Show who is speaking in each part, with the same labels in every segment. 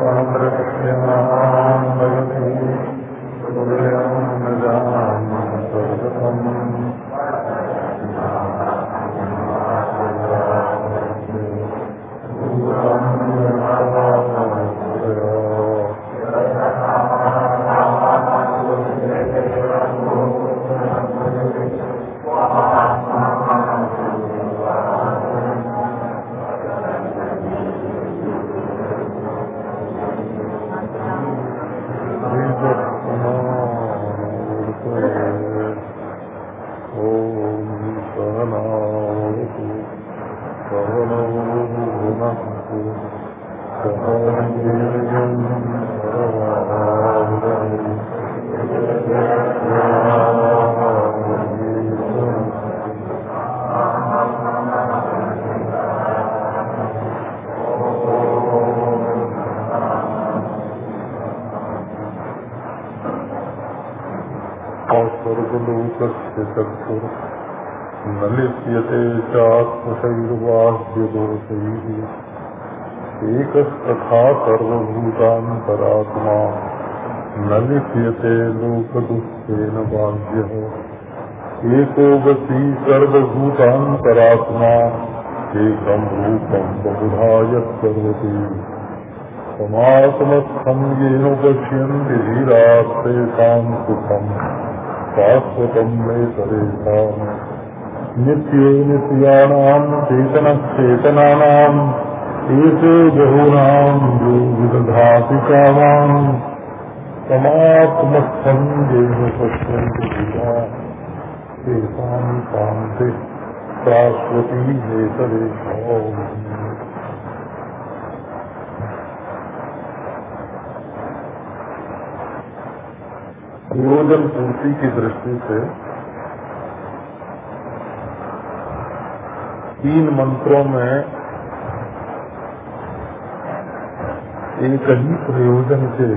Speaker 1: स्वर्गलोकस्य एकस्तथा सर्वभूतान्तरात्मा न लिप्यते लोकदुःखेन बाह्यः। एको वशी सर्वभूतान्तरात्मा, एकं रूपं बहुधा यत्करोति। समात्मस्थं येन पश्यन्ति धीरास्तेषां सुखम् शाश्वतम् मे तरेषाम् नित्ये नित्यानाम् एते बहूनाम् यो विदधाति कामान् समात्मस्थम् तरेषाम् पूर्ति की दृष्टि से तीन मंत्रों में एक ही प्रयोजन के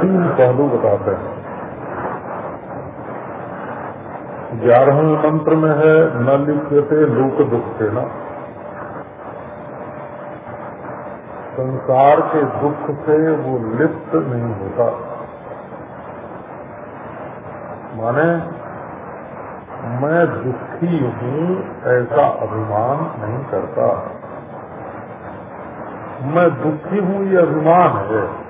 Speaker 1: तीन पहलू बताते हैं। ग्यारहवें मंत्र में है, न लिप्यते लोक दुख से न। संसार के दुख से वो लिप्त नहीं होता। माने, मैं दुखी हूँ ऐसा अभिमान नहीं करता। मैं दुखी हूँ ये अभिमान है?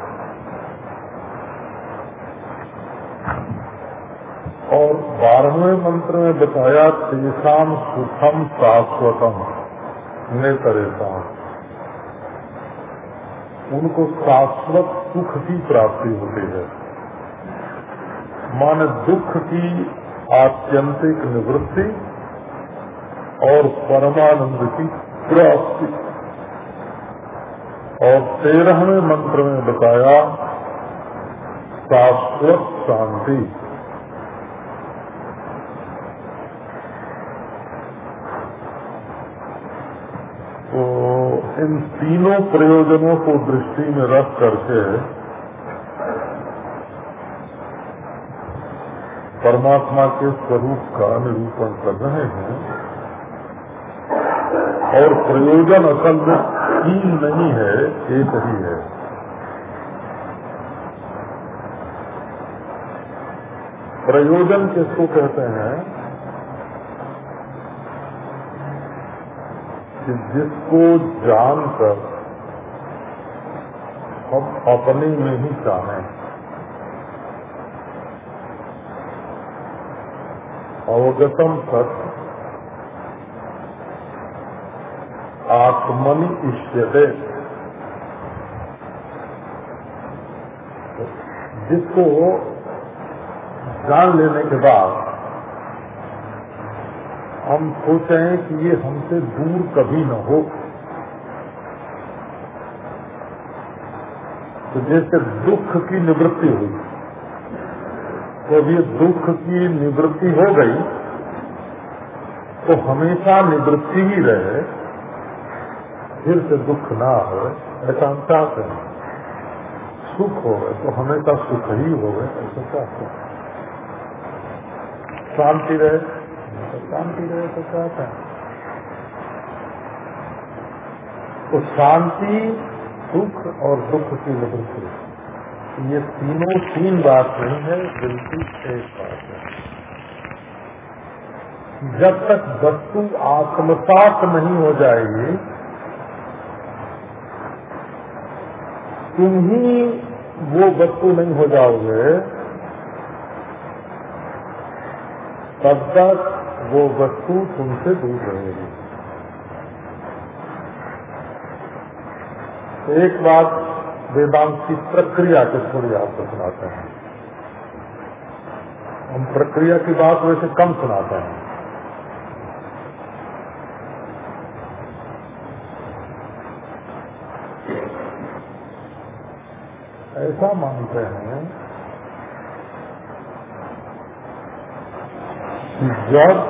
Speaker 1: और बारहवें मंत्र में बताया तेषाम सुखम शाश्वतम। ने नेतरेशम उनको शाश्वत सुख की प्राप्ति होती है। मान दुख की आत्यंतिक निवृत्ति और परमानंद की प्राप्ति। और तेरहवें मंत्र में बताया, शाश्वत शांति। तो इन तीनों प्रयोजनों को दृष्टि में रख करके परमात्मा के स्वरूप का निरूपण कर रहे हैं और प्रयोजन असल में तीन नहीं है, एक ही है। प्रयोजन किसको कहते हैं? कि जिसको जानकर हम अपने में ही चाहें। अवगतम सत आत्मनि इष्यते जिसको जान लेने के बाद हम सोचें कि ये हमसे दूर कभी न हो। तो जैसे दुख की निवृत्ति हुई तो अब ये दुख की निवृत्ति हो गई तो हमेशा निवृत्ति ही रहे। फिर से दुख ना हो ऐसा हम चाहते हैं। सुख हो तो हमेशा सुख ही हो गए ऐसा चाहते हैं शांति रहे शांति रहे तो क्या है? तो शांति, सुख और दुख की निवृत्ति ये तीनों तीन बात नहीं है बिल्कुल एक बात है। जब तक वस्तु आत्मसात नहीं हो जाएगी तुम ही वो वस्तु नहीं हो जाओगे। तब तक वो वस्तु तुमसे दूर रहेगी। एक बात वेदांत की प्रक्रिया को थोड़ी आपको सुनाते हैं हम प्रक्रिया की बात वैसे कम सुनाते हैं। ऐसा मानते हैं जब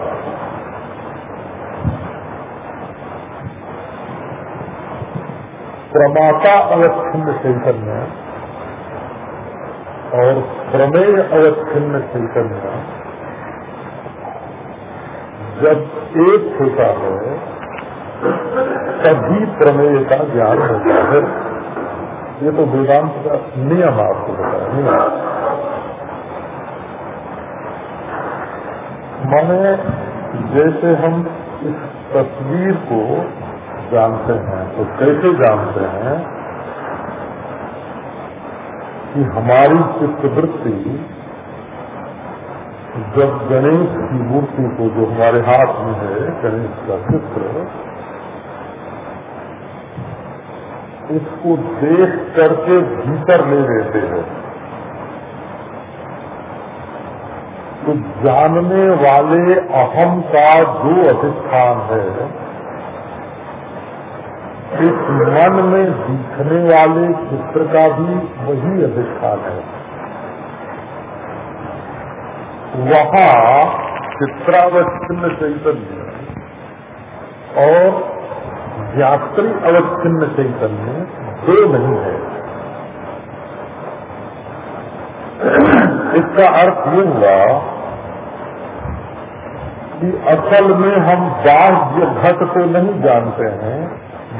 Speaker 1: प्रमाता अवच्छिन्न चैतन्य और प्रमेय अवच्छिन्न चैतन्य जब एक होता है, तभी प्रमेय का ज्ञान होता है। ये तो वेदांत का नियम आपको बताया नियम माने जैसे हम इस तस्वीर को जानते हैं तो कैसे जानते हैं कि हमारी चित्रवृत्ति जब गणेश की मूर्ति को जो हमारे हाथ में है, गणेश का चित्र इसको देख करके भीतर ले लेते हैं। तो जानने वाले अहम का जो अधिष्ठान है, इस मन में दिखने वाले चित्र का भी वही अधिष्ठान है। वहाँ चित्रावच्छिन्न चैतन्य और यात्री अवच्छिन्न चैतन्य दो नहीं है। इसका अर्थ ये हुआ कि असल में हम बाह्य घट को नहीं जानते हैं,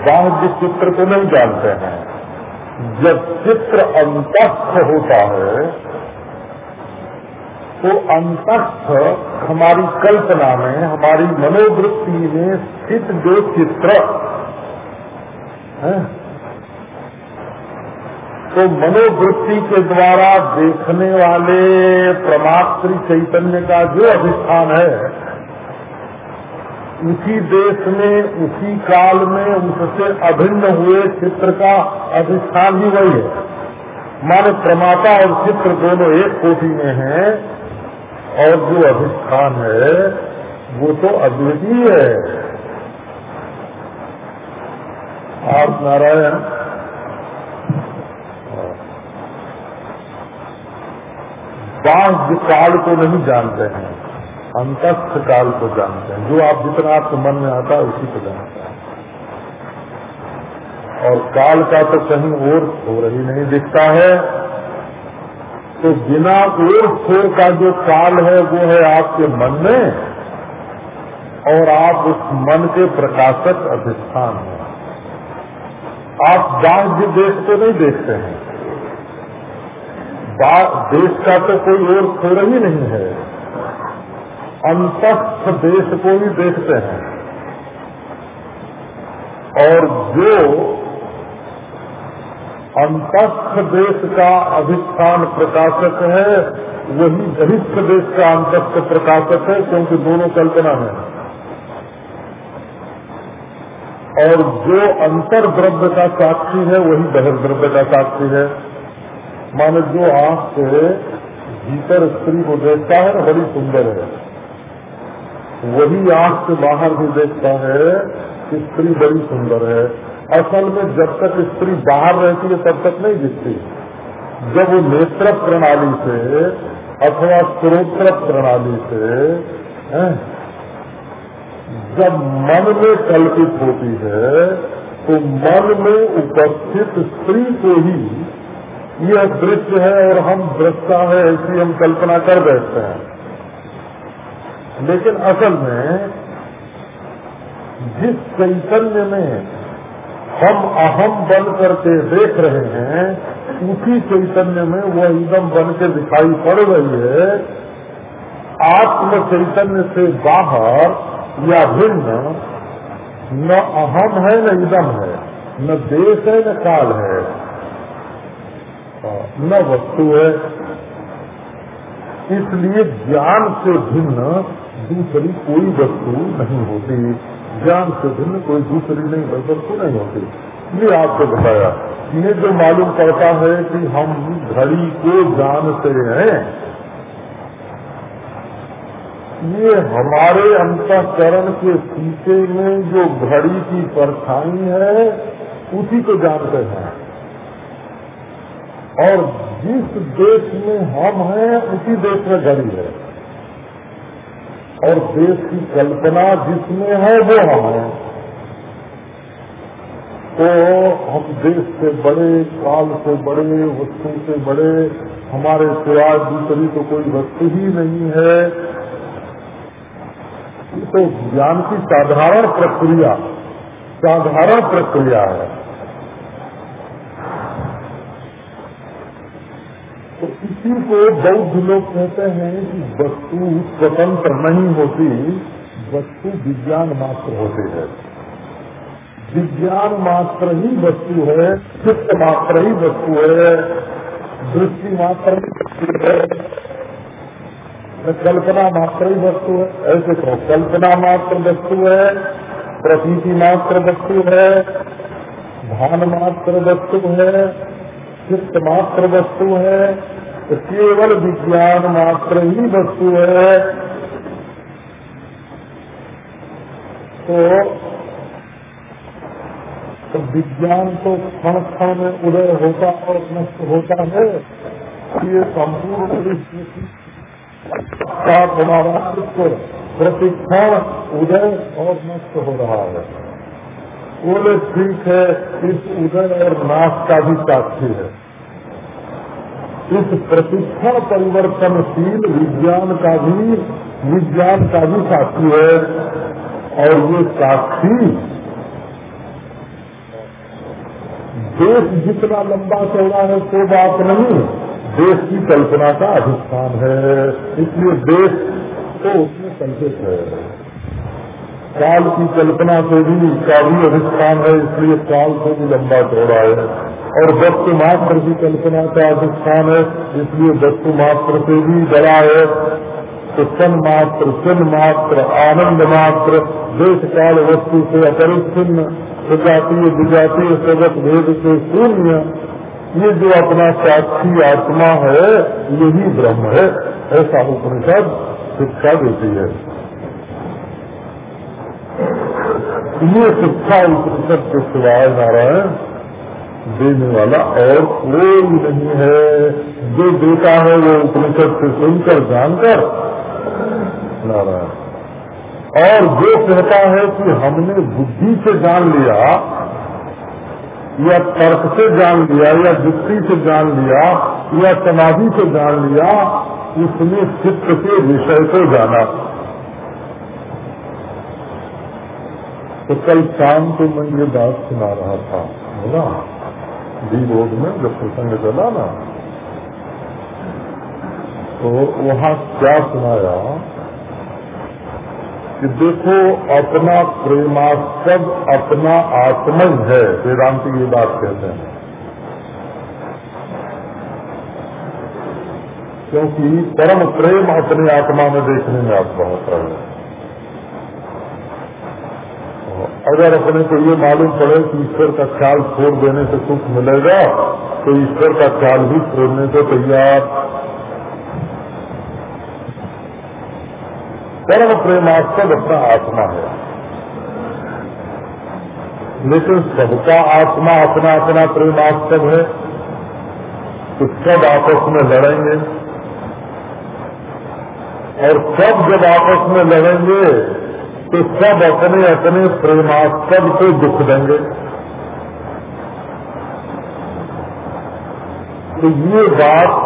Speaker 1: बाह्य चित्र को नहीं जानते हैं। जब चित्र अंतस्थ होता है तो अंतस्थ हमारी कल्पना में, हमारी मनोवृत्ति में स्थित जो चित्र तो मनोवृत्ति के द्वारा देखने वाले प्रमात्र चैतन्य का जो अधिष्ठान है, उसी देश में, उसी काल में उससे अभिन्न हुए चित्र का अधिष्ठान ही वही है। माने प्रमाता और चित्र दोनों एक कोटि में हैं, और जो अधिष्ठान है, वो तो अद्वितीय है। आप नारायण। बाह्य काल को नहीं जानते हैं, अंतस्थ काल को जानते हैं। जो आप जितना आपके मन में आता है उसी को जानते हैं। और काल का तो कहीं और हो रही नहीं, दिखता है। तो बिना और छोर का जो काल है, वो है आपके मन में, और आप उस मन के प्रकाशक अधिष्ठान हैं। आप बाह्य देश को नहीं देखते हैं। देश का तो कोई और छोर ही नहीं है। अंतस्थ देश को ही देखते हैं। और जो अंतस्थ देश का अधिष्ठान प्रकाशक है, वही बहिष्ठ देश का अंतस्थ प्रकाशक है, क्योंकि दोनों कल्पना है। और जो अंतर द्रव्य का साक्षी है, वही बहिर्द्रव्य का साक्षी है। माने जो आँख से भीतर स्त्री को देखता है बड़ी सुंदर है। वही आँख से बाहर भी देखता है कि स्त्री बड़ी सुंदर है। असल में जब तक स्त्री बाहर रहती है, तब तक नहीं दिखती। जब वो नेत्र प्रणाली से अथवा स्त्रोत्र प्रणाली से जब मन में कल्पित होती है तो मन में उपस्थित स्त्री को ही यह दृश्य है और हम दृष्टा है ऐसी हम कल्पना कर बैठते हैं। लेकिन असल में, जिस चैतन्य में हम अहम बन करके देख रहे हैं, उसी चैतन्य में वो एकदम बन के दिखाई पड़ रही है। आत्म चैतन्य से बाहर या भिन्न, न अहम है, न इदम है, न देश है, न काल है। न वस्तु है। इसलिए ज्ञान से भिन्न दूसरी कोई वस्तु नहीं होती। ज्ञान से भिन्न कोई दूसरी नहीं वस्तु नहीं होती। ये आपको बताया। ये जो मालूम पड़ता है कि हम घड़ी को जानते हैं ये हमारे अंतकरण के पीछे में जो घड़ी की परछाई है, उसी को जानते हैं। और जिस देश में हम हैं, उसी देश में घड़ी है। और देश की कल्पना जिसमें है, वो हम हैं। तो हम देश से बड़े, काल से बड़े, वस्तु से बड़े, हमारे सिवाय दूसरी तो कोई वस्तु ही नहीं है। तो ज्ञान की साधारण प्रक्रिया साधारण प्रक्रिया है। तो इसी को बौद्ध लोग कहते हैं कि वस्तु स्वतंत्र नहीं होती, वस्तु विज्ञान मात्र होती है। विज्ञान मात्र ही वस्तु है, चित्त मात्र ही वस्तु है, दृष्टि मात्र ही वस्तु है। कल्पना मात्र ही वस्तु है। ऐसे कहो कल्पना मात्र वस्तु है प्रतीति मात्र वस्तु है भान मात्र वस्तु है चित्त मात्र वस्तु है तो केवल विज्ञान मात्र ही वस्तु है। तो, तो विज्ञान तो क्षण क्षण में उदय होता और नष्ट होता है। ये संपूर्ण साथ हमारा प्रतिक्षण उदय और नष्ट हो रहा है। बोले, ठीक है, इस उदय और नाश का भी साक्षी है। इस प्रतिक्षण परिवर्तनशील विज्ञान का भी, विज्ञान का भी साक्षी है। और ये साक्षी देश जितना लंबा चौड़ा है तो बात नहीं। देश की कल्पना का अधिष्ठान है। इसलिए देश तो उसमें कल्पित है। काल की कल्पना से भी का भी अधिष्ठान है, इसलिए काल से भी लंबा चौड़ा है। और वस्तु मात्र की कल्पना का अधिष्ठान है, इसलिए वस्तु मात्र से भी बड़ा है। तो सन मात्र चिन्ह मात्र आनंद मात्र देश काल वस्तु से अपरिच्छिन्न विजातीय विजातीय जगत भेद से शून्य ये जो अपना साक्षी आत्मा है, यही ब्रह्म है। ऐसा उपनिषद शिक्षा देती है। ये शिक्षा उपनिषद के सिवाय नारायण देने वाला और कोई नहीं है। जो देता है, वो उपनिषद से सुनकर, जानकर नारायण। और जो कहता है कि हमने बुद्धि से जान लिया या तर्क से जान लिया, या युक्ति से जान लिया, या समाधि से जान लिया उसने चित्त के विषय को जाना। तो कल शाम को मैं ये बात सुना रहा था बोला डी रोड में जब प्रसंग चला ना तो वहाँ क्या सुनाया? कि देखो, अपना प्रेमास्पद अपना आत्मा है। वेदांति ये बात कहते हैं। क्योंकि परम प्रेम अपने आत्मा में देखने में आपको होता है। अगर अपने को ये मालूम पड़े कि ईश्वर का ख्याल छोड़ देने से सुख मिलेगा तो ईश्वर का ख्याल भी छोड़ने को तैयार। परम प्रेमास्पद अपना आत्मा है। लेकिन सबका आत्मा अपना अपना प्रेमास्पद है। तो सब आपस में लड़ेंगे। और सब जब आपस में लड़ेंगे तो सब अपने अपने प्रेमास्पद को दुख देंगे। तो ये बात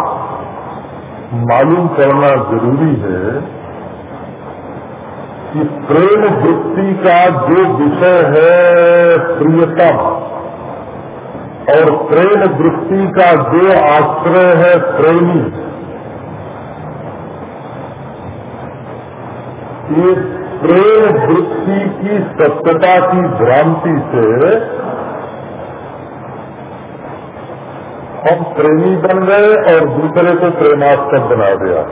Speaker 1: मालूम करना ज़रूरी है कि प्रेम वृत्ति का जो विषय है प्रियतम, और प्रेम दृष्टि का जो आश्रय है प्रेमी प्रेम वृत्ति की सत्यता की भ्रांति से हम प्रेमी बन गए और दूसरे को प्रेमास्पद बना दिया।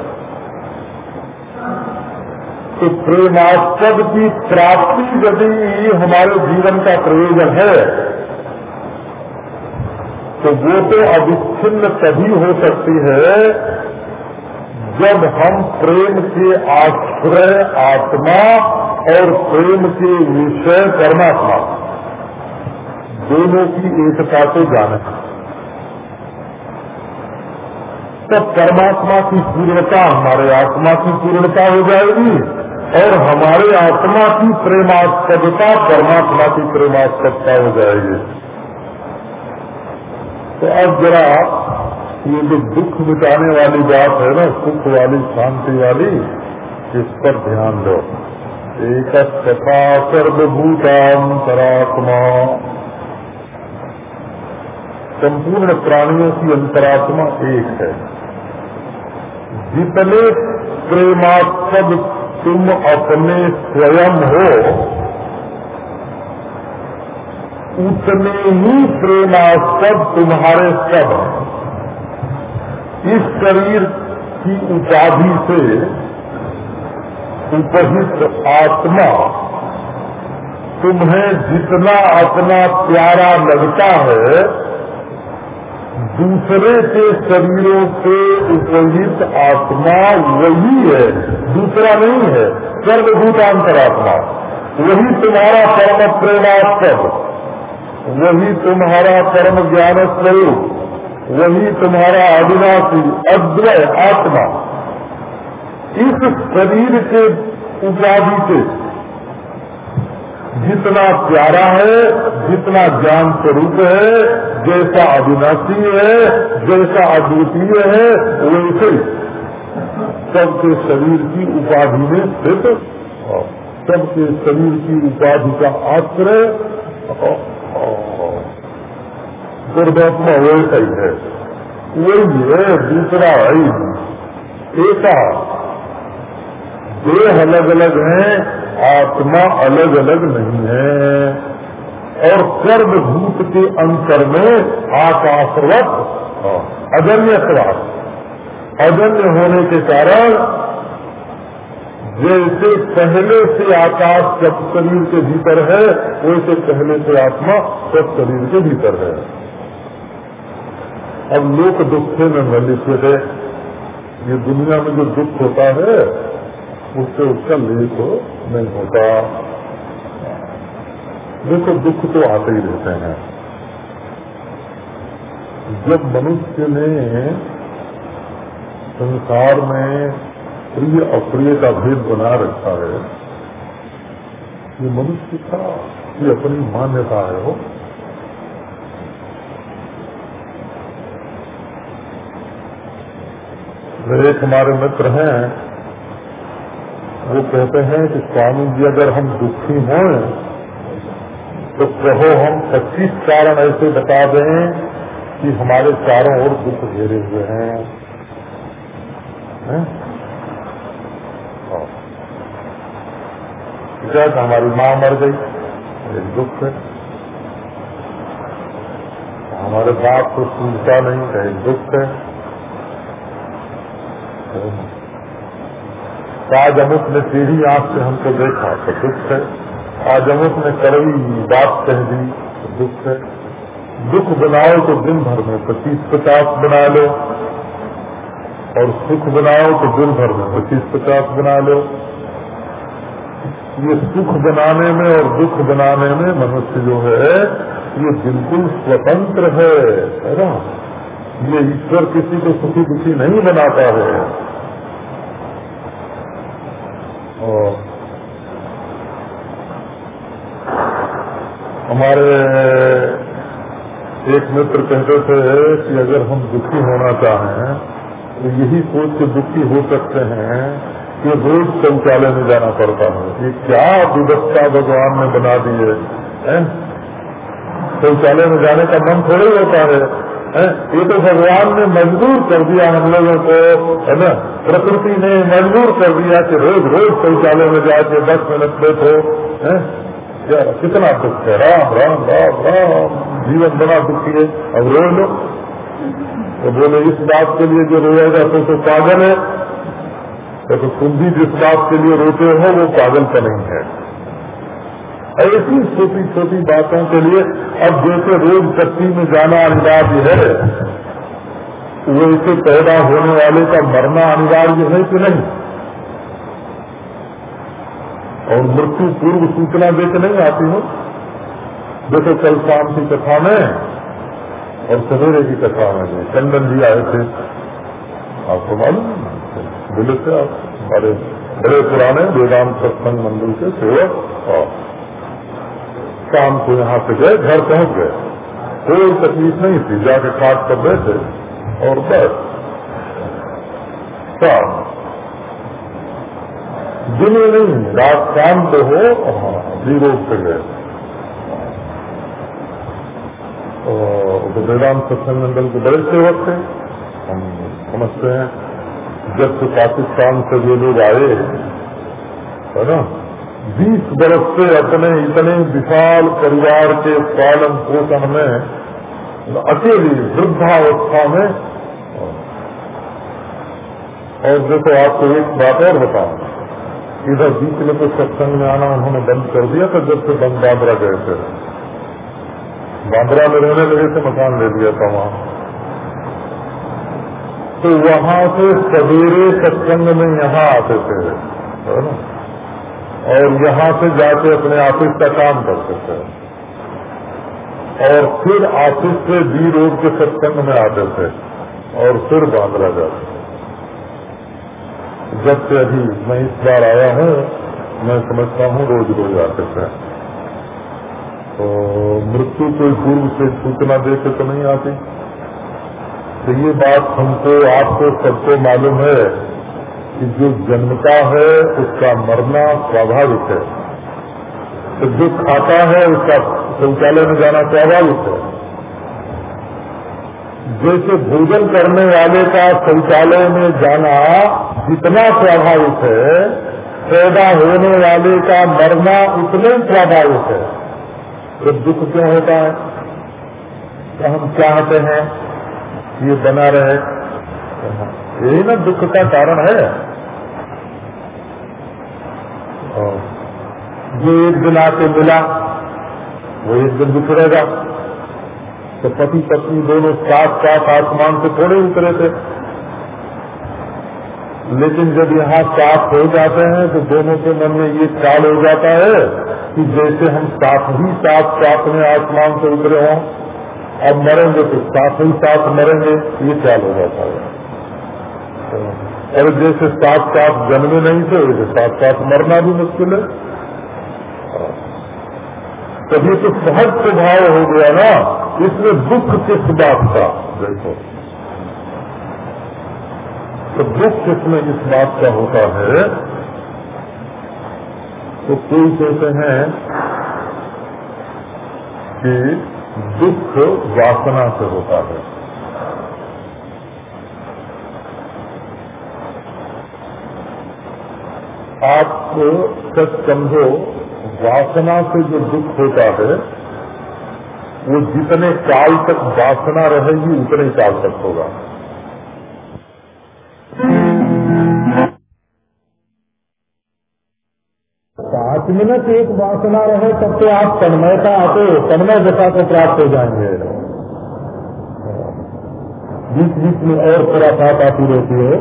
Speaker 1: तो प्रेमास्पद की प्राप्ति यदि हमारे जीवन का प्रयोजन है तो वो तो अविच्छिन्न तभी हो सकती है जब हम प्रेम के आश्रय आत्मा और प्रेम के विषय परमात्मा, दोनों की एकता को जाने। तब परमात्मा की पूर्णता, हमारे आत्मा की पूर्णता हो जाएगी। और हमारे आत्मा की प्रेमास्पदता, परमात्मा की प्रेमास्पदता हो जाएगी। तो अब जरा ये जो दुख मिटाने वाली बात है ना, सुख वाली, शांति वाली, इस पर ध्यान दो। एक कथा सर्वभूतांतरात्मा। संपूर्ण प्राणियों की अंतरात्मा एक है। जितने प्रेमास्पद तुम अपने स्वयं हो, उतने ही प्रेमास्पद तुम्हारे सब इस शरीर की उपाधि से उपहित आत्मा तुम्हें जितना अपना प्यारा लगता है दूसरे के शरीरों से उपहित आत्मा वही है, दूसरा नहीं है सर्वभूतांतरात्मा वही तुम्हारा परम प्रेमास्पद वही तुम्हारा कर्म ज्ञान स्वरूप वही तुम्हारा अविनाशी अद्वय आत्मा। इस शरीर के उपाधि से जितना प्यारा है, जितना ज्ञान स्वरूप है, जैसा अविनाशी है, जैसा अद्वितीय है, वैसे सबके शरीर की उपाधि में स्थित। सबके शरीर की उपाधि का आश्रय। दुर्भात्मा वैसा ही है। वही है, दूसरा है। एका। देह अलग अलग है आत्मा अलग अलग नहीं है। और सर्वभूत के अंतर में आकाशवत अजन्य स्वास्थ्य अजन्य होने के कारण जैसे पहले से आकाश सब शरीर के भीतर है, वैसे पहले से आत्मा सब शरीर के भीतर है। अब लोक दुखे में मलिष्य ये दुनिया में जो दुख होता है उससे उसका लेख हो नहीं होता। देखो, दुख तो आते ही रहते हैं। जब मनुष्य ने संसार में प्रिय अप्रिय का भेद बना रखा है, ये मनुष्य का, ये अपनी मान्यता है हो एक हमारे मित्र हैं वो कहते हैं कि स्वामी जी, अगर हम दुखी हों तो कहो हम पच्चीस कारण ऐसे बता दें कि हमारे चारों ओर दुख घेरे हुए हैं। है? क्या हमारी माँ मर गई दुख है। हमारे बाप को सुनता नहीं का एक दुख है। आज अमुक ने सीढ़ी आँख से हमको देखा तो दुख है। आज अमुक ने कड़वी बात कह दी तो दुख है। दुख बनाओ तो दिन भर में पच्चीस पचास बना लो। और सुख बनाओ तो दिन भर में पच्चीस पचास बना लो। ये सुख बनाने में और दुख बनाने में मनुष्य जो है, ये बिल्कुल स्वतंत्र है। है ना? ये ईश्वर किसी को सुखी दुखी नहीं बनाता है। हमारे एक मित्र कहते थे कि अगर हम दुखी होना चाहें तो यही सोच के दुखी हो सकते हैं कि रोज शौचालय में जाना पड़ता है। ये क्या व्यवस्था भगवान ने बना दी है शौचालय में जाने का मन थोड़ा होता है। है? ये तो भगवान ने मजबूर कर दिया हम लोगों को, है ना? प्रकृति ने मजबूर कर दिया कि रोज रोज शौचालय में जाके दस मिनट बैठो, है? कितना दुख है? राम राम राम राम, जीवन बड़ा दुखी है। अब रो लो। तो बोले, इस बात के लिए जो रोएगा तो तो पागल है। तो तुम भी जिस बात के लिए रोते हो, वो पागल का नहीं है। ऐसी छोटी छोटी बातों के लिए अब जैसे रोज चक्की में जाना अनिवार्य है, वैसे पैदा होने वाले का मरना अनिवार्य है कि नहीं? और मृत्यु पूर्व सूचना देकर नहीं आती हूँ? देखो कल शाम की कथा में और सवेरे की कथा में चंदन जी आए थे, आपको मालूम बोले थे आप, हमारे बड़े पुराने वेदांत सत्संग मंदिर के सेवक। और शाम को यहाँ से गए, घर पहुँच गए। कोई तकलीफ़ नहीं थी, जाके खाट पर बैठे और बस। शाम दिन में नहीं, रात शाम को हो जी रोड पे गए। तो वेदांत सत्संग मंडल के बड़े सेवक थे। हम समझते हैं, जब से पाकिस्तान से जो लोग आए, है ना बीस बरस से अपने इतने विशाल परिवार के पालन पोषण में, अकेली वृद्धावस्था में, और देखो आपको एक बात और बताऊँ। इधर बीच में तो सत्संग में आना उन्होंने बंद कर दिया था, जब से बंद बांद्रा गए थे। बांद्रा में रहने लगे थे, मकान ले लिया था वहाँ। तो वहाँ से सवेरे सत्संग में यहाँ आते थे, है ना? और यहाँ से जाके अपने ऑफ़िस का काम कर सकते हैं। और फिर ऑफ़िस से बी रोड के सत्संग में आते थे और फिर बांद्रा जाते जब से अभी मैं इस बार आया हूँ, मैं समझता हूँ रोज रोज आते थे तो मृत्यु कोई पूर्व से सूचना देकर तो नहीं आती। तो ये बात हमको, आपको सबको मालूम है कि जो जन्मता है, उसका मरना स्वाभाविक है। तो जो खाता है, उसका शौचालय में जाना स्वाभाविक है। जैसे भोजन करने वाले का शौचालय में जाना जितना स्वाभाविक है, पैदा होने वाले का मरना उतने स्वाभाविक है। तो दुख क्यों होता है? तो हम चाहते हैं ये बना रहे। यही ना दुख का कारण है। जो एक दिन आके मिला, वो एक दिन बिखरेगा। तो पति पत्नी दोनों साथ साथ आसमान से थोड़े उतरे थे। लेकिन जब यहाँ साथ हो जाते हैं तो दोनों के मन में ये ख्याल हो जाता है कि जैसे हम साथ ही साथ साथ में आसमान से उतरे हों, अब मरेंगे तो साथ ही साथ मरेंगे, ये ख्याल हो जाता है। और जैसे साथ साथ जन्मे नहीं थे, वैसे साथ साथ मरना भी मुश्किल है। तभी तो सहज स्वभाव हो गया ना, इसमें दुख किस बात का? देखो। तो दुख किसमें इस बात का होता है? तो कोई कहते हैं कि दुख वासना से होता है। आप सच समझो वासना से जो दुख होता है वो जितने काल तक वासना रहेगी उतने काल तक होगा। पाँच मिनट एक वासना रहे तब तो आप तन्मयता आते हो तन्मय दशा को प्राप्त हो जाएँगे। बीच बीच में और थोड़ा साथ आती रहती है।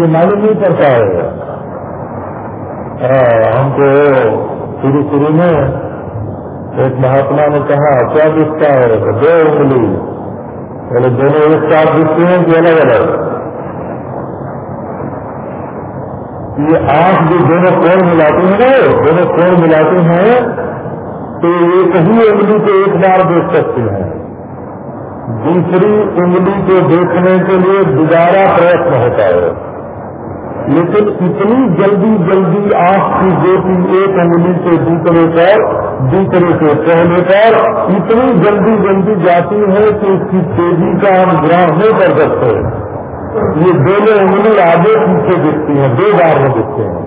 Speaker 1: ये मालूम नहीं पड़ता है हाँ, हमको शुरू शुरू में एक महात्मा ने कहा, क्या दिखता है? दो उंगली। बोले, दोनों एक साथ दिखते हैं कि अलग अलग? ये आँख जो दोनों कोण मिलाती हैं दोनों कोण मिलाती हैं तो एक ही उंगली को एक बार देख सकते हैं। दूसरी उंगली को देखने के लिए दोबारा प्रयत्न होता है। लेकिन इतनी जल्दी जल्दी आँख की ज्योति एक उंगली से दूसरे पर, दूसरे से पहले पर, इतनी जल्दी जल्दी जाती है कि उसकी तेज़ी का हम ग्रहण नहीं कर सकते। ये दोनों उंगली आगे पीछे दिखती है, दो बार में दिखते हैं।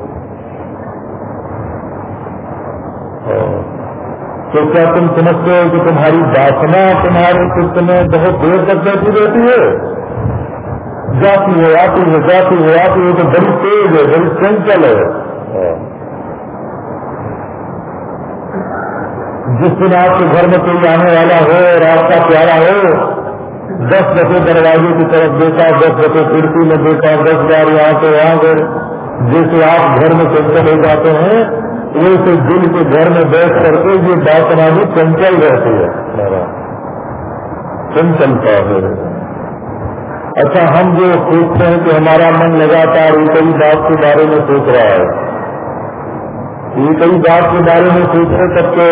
Speaker 1: तो क्या तुम समझते हो कि तुम्हारी वासना तुम्हारे चित्त में बहुत देर तक बैठी रहती है? जाती है, आती है, जाती है, आती है तो बड़ी तेज है, बड़ी चंचल है। जिस दिन आपके घर में कोई आने वाला हो और आपका प्यारा हो, दस दफे दरवाजे की तरफ़ देखा, दस दफे खिड़की में देखा, दस बार यहाँ से वहाँ गए। जैसे आप घर में चंचल हो जाते हैं, वैसे दिल के घर में बैठ करके ये वासना भी चंचल रहती है। चंचलता है। अच्छा हम जो सोचते हैं कि हमारा मन लगातार एक ही बात के बारे में सोच रहा है। एक ही बात के बारे में सोचने तब तो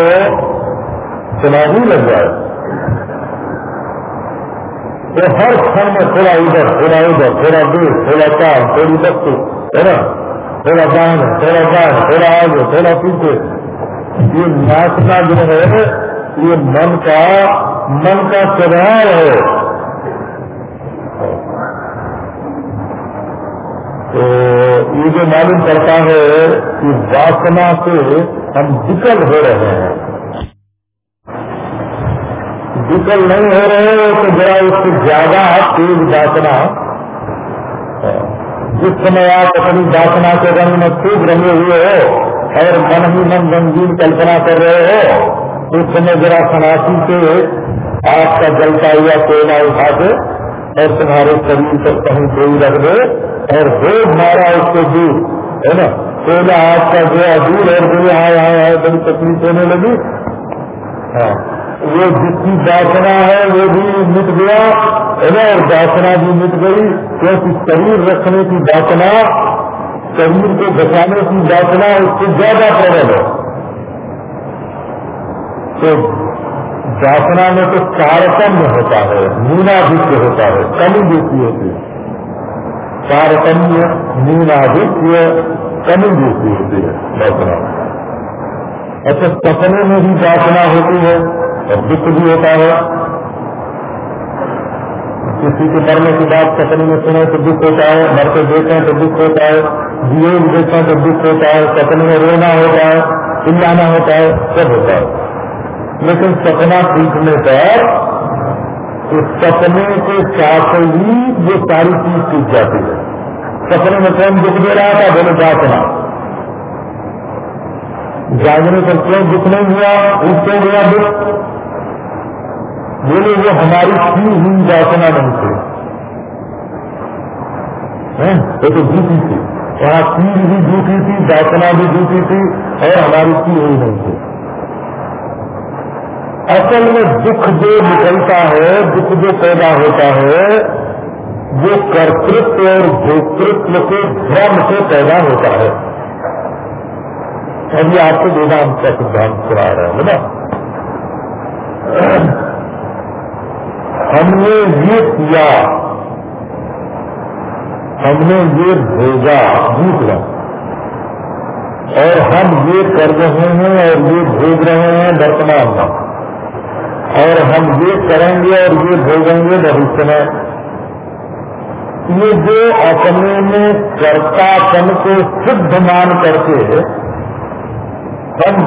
Speaker 1: चुनाव ही लग जाए। तो हर क्षण में थोड़ा इधर, थोड़ा उधर, थोड़ा दूर, थोड़ा काम थोड़ी वस्तु है ना? थोड़ा दान थोड़ा दान थोड़ा आगे, थोड़ा पीछे। ये नाचना जो है, ये मन का मन का स्वभाव है। तो ये जो मालूम करता है कि वासना से हम विकल हो रहे हैं। विकल नहीं हो रहे तो जरा उससे ज़्यादा तेज वासना। जिस समय आप अपनी वासना के रंग में खूब रंगे हुए हो, और मन ही मन रंगीन कल्पना कर रहे हो, उस समय जरा सनासी से आपका जलता हुआ कोयला उठा दे और तुम्हारे शरीर पर कहीं कोई रख दे और भोग मारा उसको दूर, है ना? कोयला आपका गया दूर और जो आए आए आए बड़ी तकलीफ़ होने लगी। हाँ वो जिसकी वासना है, वो भी मिट गया, है ना? और वासना भी मिट गई, क्योंकि शरीर रखने की वासना शरीर को बचाने की वासना उससे ज़्यादा प्रबल है। तो वासना में तो कारतम्य होता है नीनाधित्य होता है, कमी जैसी होती है कारतम्य नीनाधित्य कमी जैसी होती है वासना अच्छा सपने में भी वासना होती है और दुख भी होता है। किसी के मरने की बात सपने में सुने तो दुख होता है मर मरते देखें तो दुख होता है जिये देखें तो दुख होता है, सपने में रोना होता है, चिल्लाना होता है, सब होता है। लेकिन सपना टूटने पर इस सपने के साथ ही ये सारी चीज़ टूट जाती है। सपने में कौन दुख दे रहा था? बोले जातना जागने पर क्यों दुख नहीं हुआ? उससे गया दुख? बोले, वो हमारी की हुई वासना नहीं थी। वो तो दूसरी थी। वहाँ पीर भी दूसरी थी, वासना भी दूसरी थी और हमारी की हुई नहीं थी। असल में दुख जो निकलता है, दुख जो पैदा होता है, वो कर्तृत्व और भोक्तृत्व के भ्रम से पैदा होता है। अभी आपको वेदांत का सिद्धांत करा रहे हैं ना? हमने ये किया, हमने ये भेजा दूसरा और हम ये कर रहे हैं और ये भेज रहे हैं वर्तमान में। और हम ये करेंगे और ये भोगेंगे भविष्य में। ये जो अपने में कर्तापन को सिद्ध मान करके हम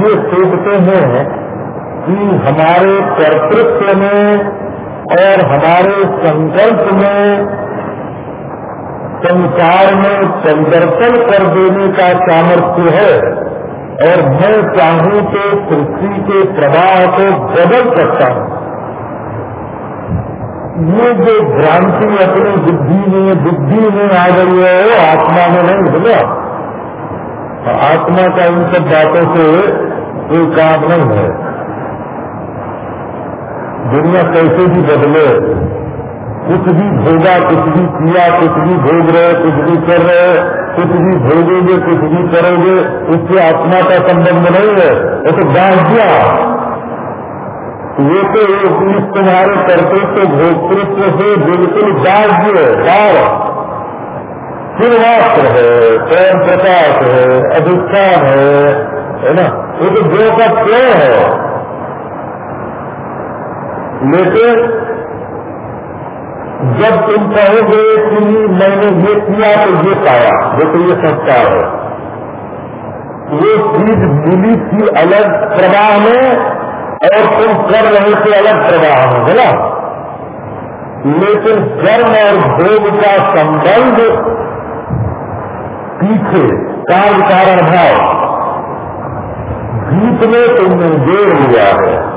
Speaker 1: ये सोचते हैं कि हमारे कर्तृत्व में और हमारे संकल्प में, संसार में परिवर्तन कर देने का सामर्थ्य है। और मैं चाहूँ तो पृथ्वी के प्रवाह को बदल सकता हूँ। ये जो भ्रांति अपनी बुद्धि में बुद्धि में आ गई है, वो आत्मा में नहीं बोला आत्मा का इन सब बातों से कोई काम नहीं है। दुनिया कैसे भी बदले। कुछ भी भोगा, कुछ भी किया, कुछ भी भोग रहे, कुछ भी कर रहे कुछ भी भोगेंगे, कुछ भी करोगे, उससे आत्मा का संबंध नहीं है। वो तो दिया। ये तो इस तुम्हारे कर्तृत्व भोक्तृत्व से बिल्कुल बाह्य है बार पूर्वास्त्र है स्वयं प्रकाश है, अधिष्ठान है है ना? वो तो जो का क्यों है। लेकिन जब तुम कहोगे कि मैंने ये किया तो ये पाया। देखो ये संस्कार है। वो चीज़ मिली थी अलग प्रवाह में और तुम कर रहे थे अलग प्रवाह में, है ना? लेकिन कर्म और भोग का संबंध पीछे कार्य कारण भाव गीत में तुमने जोड़ लिया है।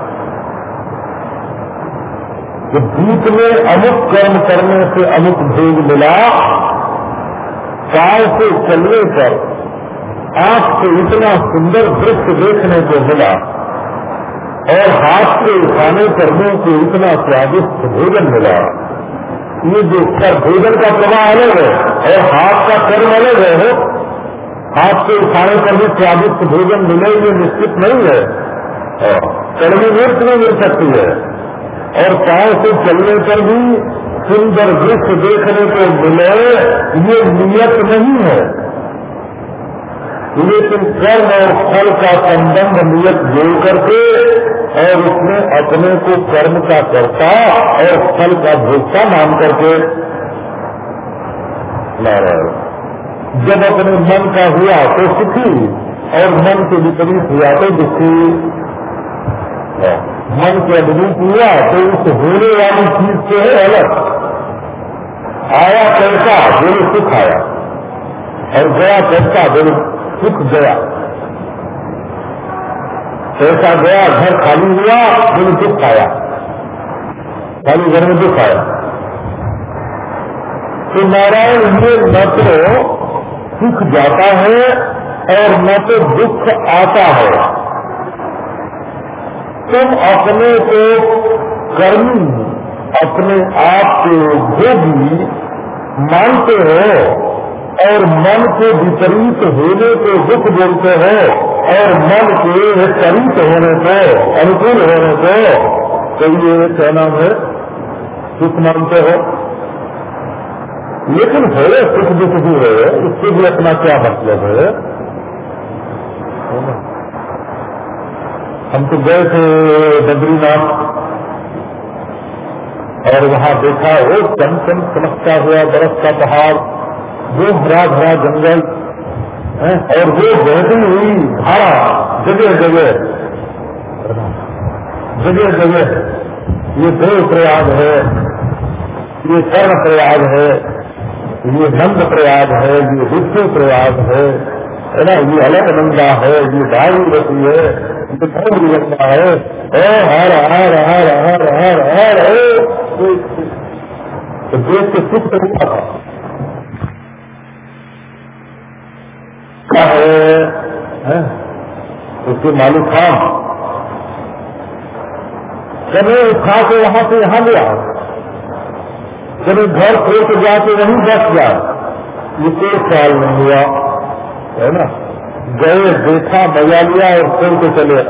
Speaker 1: तो गीत में अमुक कर्म करने से अमुक भोग मिला। काल से चलने पर आँख से इतना सुंदर दृश्य देखने को मिला और हाथ से उठाने करने को इतना स्वादिष्ट भोजन मिला। ये जो कर भोजन का प्रवाह अलग है और हाथ का कर्म अलग है हाथ से उठाने पर भी स्वादिष्ट भोजन मिले ये निश्चित नहीं है। कड़वी मिर्च नहीं मिल सकती है। और पाँव से चलने पर भी सुंदर दृश्य देखने को मिले, ये नियत नहीं है। लेकिन कर्म और फल का संबंध नियत जोड़ करके और उसने अपने को कर्म का करता और फल का भोक्ता मान करके नारायण, जब अपने मन का हुआ तो सुखी और मन के विपरीत हुआ तो दुखी। मन के अनुरूप हुआ तो उस होने वाली चीज़ से है अलग। आया कैसा बोले सुख आया। और गया कैसा बोले सुख गया। कैसा गया, घर खाली हुआ फिर दुख आया। खाली घर में दुख आया। तो नारायण, ये न तो सुख जाता है और न तो दुख आता है। तुम अपने को कर्मी अपने आप को भोगी मानते हो और मन के विपरीत होने को दुख बोलते हो और मन के विपरीत होने को अनुकूल होने को तो ये क्या नाम है? सुख मानते हो। लेकिन है सुख दुख भी है, उससे भी अपना क्या मतलब है? हम तो गए थे बद्रीनाथ और वहाँ देखा वो चम चम चमकता हुआ बर्फ़ का पहाड़, वो भरा भरा जंगल और वो बहती हुई धारा, जगह जगह। जगह जगह। ये देव प्रयाग है, ये कर्ण प्रयाग है, ये नंद प्रयाग है, ये विष्णु प्रयाग है। है ना ये अलग नंदा है, ये दारू रती है, ये धर्म गंगा है। हर हर हर हर हर हर तो देश के सुख तरीका था। का है? उसके मालिक खान कभी उठा के वहाँ से यहाँ लिया कभी घर छोड़ के जाके वहीं बस गया, ये कोई ख्याल नहीं हुआ। है ना? गए, देखा मज़ा लिया और छोड़ के चले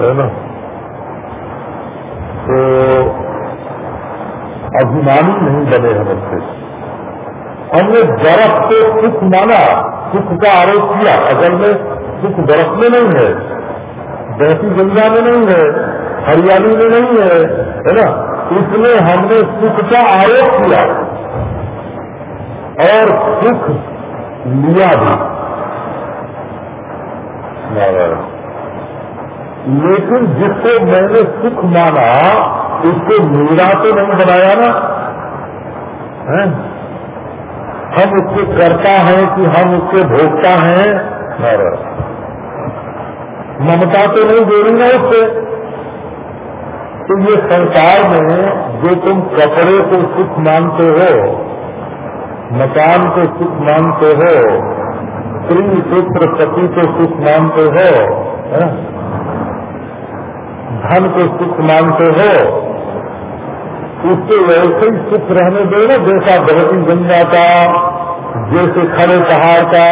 Speaker 1: है ना? तो अभिमानी नहीं बने हम उससे हमने बर्फ़ को सुख माना, सुख का आरोप किया। असल में सुख बर्फ़ में नहीं है, बहती गंगा में नहीं है, हरियाली में नहीं है है ना? इसमें हमने सुख का आरोप किया। और सुख लिया भी। लेकिन जिसको मैंने सुख माना, उसको मेरा तो नहीं बनाया ना। है? हम उसके करता है कि हम उसके भोगता हैं। ममता तो नहीं जोड़ी ना उससे। तो ये संसार में जो तुम कपड़े को सुख मानते हो मकान को सुख मानते हो, स्त्री पुत्र पति को सुख मानते हो धन को सुख मानते हो उससे वैसे ही सुख रहने दो ना, जैसा बहती गंगा का, जैसे खड़े पहाड़ का,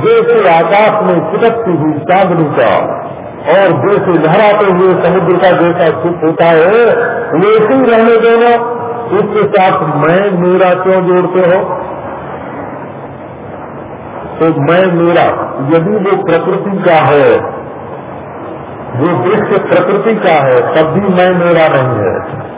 Speaker 1: जैसे आकाश में चिटकती हुई चांदनी का, और जैसे लहराते हुए समुद्र का जैसा सुख होता है, वैसे ही रहने देना उसके साथ मैं मेरा क्यों जोड़ते हो? तो मैं मेरा, यदि वो प्रकृति का है, वो दृश्य प्रकृति का है, तब भी मैं मेरा नहीं है।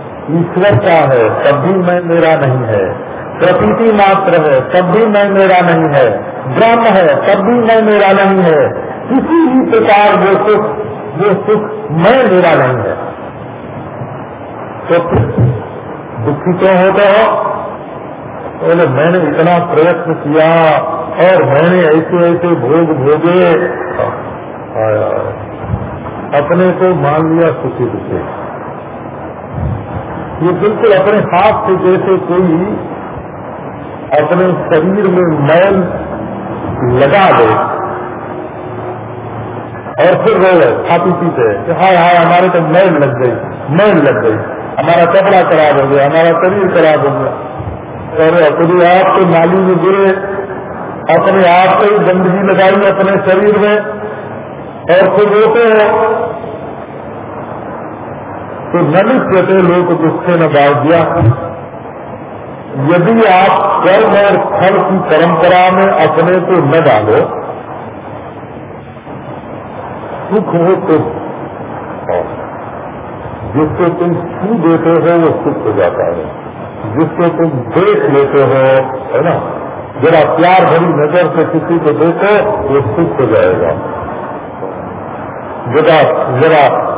Speaker 1: ईश्वर का है, तब भी मैं मेरा नहीं है। प्रकृति मात्र है, तब भी मैं मेरा नहीं है। ब्रह्म है, तब भी मैं मेरा नहीं है। किसी भी प्रकार वो सुख वो सुख मैं मेरा नहीं है। तो दुखी क्यों होते हो? बोले, मैंने इतना प्रयत्न किया और मैंने ऐसे ऐसे भोग भोगे। अपने को मान लिया सुखी दुखे ये बिल्कुल अपने हाथ से जैसे कोई अपने शरीर में मैल लगा दे और फिर रो खाती पीते हाय हाय, हमारे तो मैल लग गई, मैल लग गई। हमारा कपड़ा खराब हो गया, हमारा शरीर खराब हो गया। और खुद आपके नाली में गिरे अपने आप से ही गंदगी लगाई अपने शरीर में। और फिर रोते हो। तो नलिप्यते लोग गुस्से न डाल दिया। यदि आप कर्म और फल की परंपरा में अपने को न डालो, सुख हो तो जिसको तुम छू देते हो, वो सुख हो जाता है। जिसको तुम देख लेते हो, है ना? जरा प्यार भरी नज़र से किसी को देखो, वो सुख हो जाएगा। जरा जरा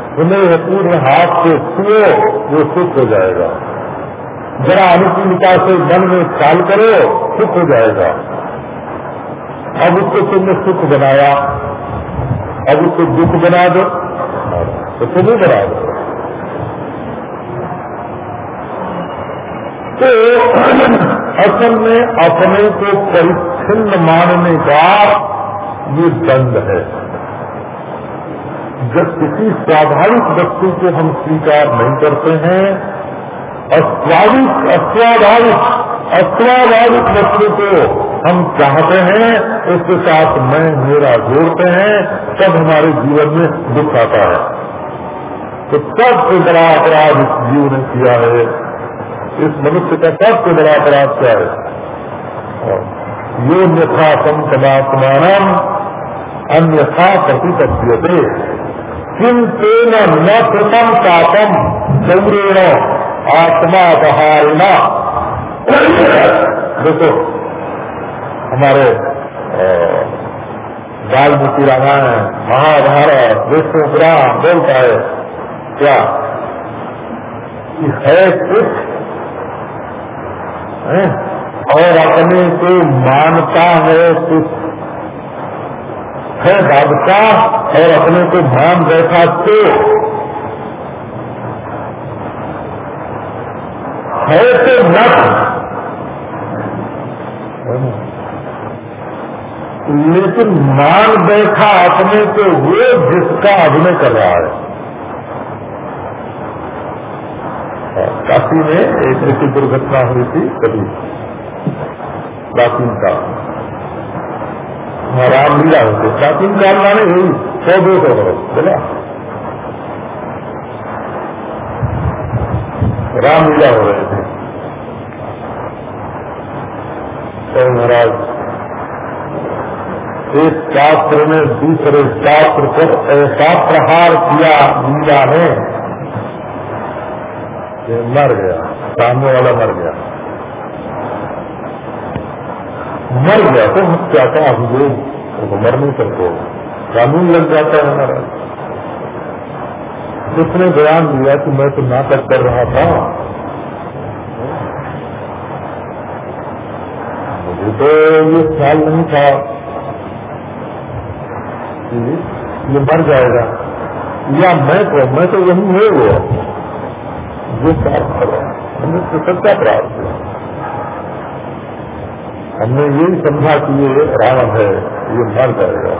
Speaker 1: स्नेह पूर्ण हाथ से छुओ, वो सुख हो जाएगा। जरा अनुकूलता से मन में ख्याल करो सुख हो जाएगा। अब उसको तुमने सुख बनाया। अब उसको दुख बना दो। तो तुम्हें बना दो। तो असल में अपने को परिच्छिन्न मानने का ये दंड है। जब किसी स्वाभाविक वस्तु को हम स्वीकार नहीं करते हैं, अस्वाभाविक अस्वाभाविक अस्वाभाविक वस्तु को हम चाहते हैं, उसके साथ मैं मेरा जोड़ते हैं, तब हमारे जीवन में दुख आता है। तो सबसे बड़ा अपराध इस जीव ने किया है। इस मनुष्य का सबसे बड़ा अपराध क्या है? यो अन्यथा संतमात्मान अन्यथा प्रतिपद्यते। किंतेन न प्रथम पापम गौरेण आत्मा बहारिणा देखो, हमारे वाल्मीकि रामायण महाभारत, विष्णु पुराण बोलता है, क्या? है कुछ है? और अपने को मानता है कुछ है बादशाह, और अपने को मान बैठा तो है तो नट लेकिन मान बैठा अपने को वो जिसका अभिनय कर रहा है काशी में एक ऐसी दुर्घटना हुई थी, कभी। प्राचीन काल। रामलीला होती प्राचीन काल माने हुई सौ दो सौ बरस बोला। रामलीला हो रहे थे। तो महाराज, एक शास्त्र ने दूसरे शास्त्र पर ऐसा प्रहार किया, लीला ने मर गया। सामने वाला मर गया। मर गया तो हत्या का अभियोग तो मर नहीं सकते। कानून लग जाता है हमारा। उसने बयान दिया कि मैं तो नाटक कर रहा था। मुझे तो ये ख्याल नहीं था कि ये मर जाएगा। या मैं तो मैं तो यही है वो जो प्राप्त करो। हमने तो सच्चा प्राप्त किया। हमने यही समझा कि ये रावण है, ये मर जाएगा।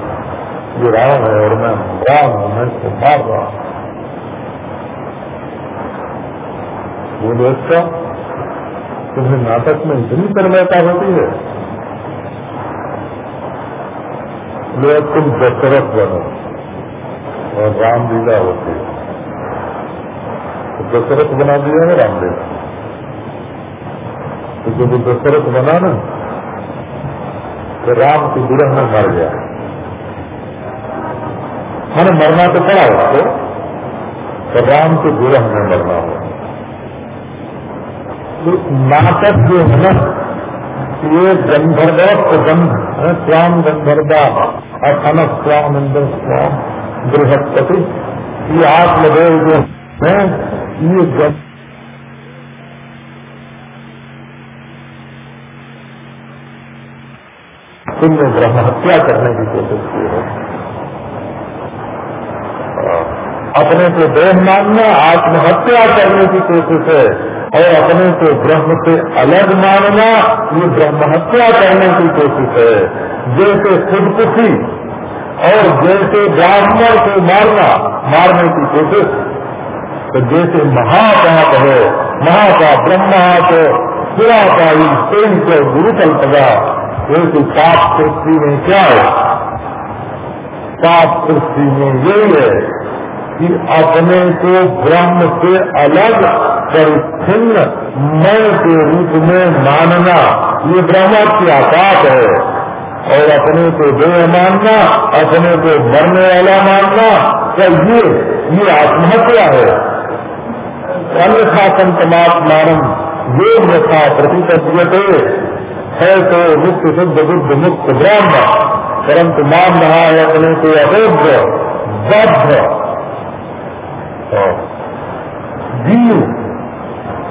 Speaker 1: ये रावण है और मैं राम हूँ, मैं इसको मार रहा हूँ। बोलो अच्छा तुम्हें नाटक में इतनी तन्मयता होती है। लो, तुम दशरथ बनो और रामलीला होती है। दशरथ बना दिया है रामलीला तो जब दशरथ बना ना तो राम के विरह में मर गया। मैंने मरना तो पड़ा उसको तो राम के विरह में मरना हो तो नाटक जो है ना, ये गंधर्वत्व गंध स्वाम गंधर्वा अथन स्वाम, इंद्र स्वाम, बृहस्पति, ये आत्मदेव जो है ये गंध तुमने ब्रह्म हत्या करने की कोशिश की है अपने को देह मानना, आत्महत्या करने की कोशिश है, और अपने को ब्रह्म से अलग मानना, ये ब्रह्म हत्या करने की कोशिश है। जैसे खुदकुशी और जैसे ब्राह्मण को मारना, मारने की कोशिश तो जैसे महापाप है महापाप ब्रह्मा को का प्रेम को गुरु कल्पना क्योंकि पाप सृष्टि में क्या है? पाप सृष्टि में यही है कि अपने को ब्रह्म से अलग परिच्छिन्न मन के रूप में मानना, ये ब्रह्म की आकाश है। और अपने को देह मानना, अपने को मरने वाला मानना तो ये ये आत्महत्या है। अन्यथा संतमात्मान योग यथा प्रतिपद्यते। है तो मुक्त शुद्ध बुद्ध मुक्त ब्रह्म परंतु मान रहा है अपने को अभोग्य बद्ध जीव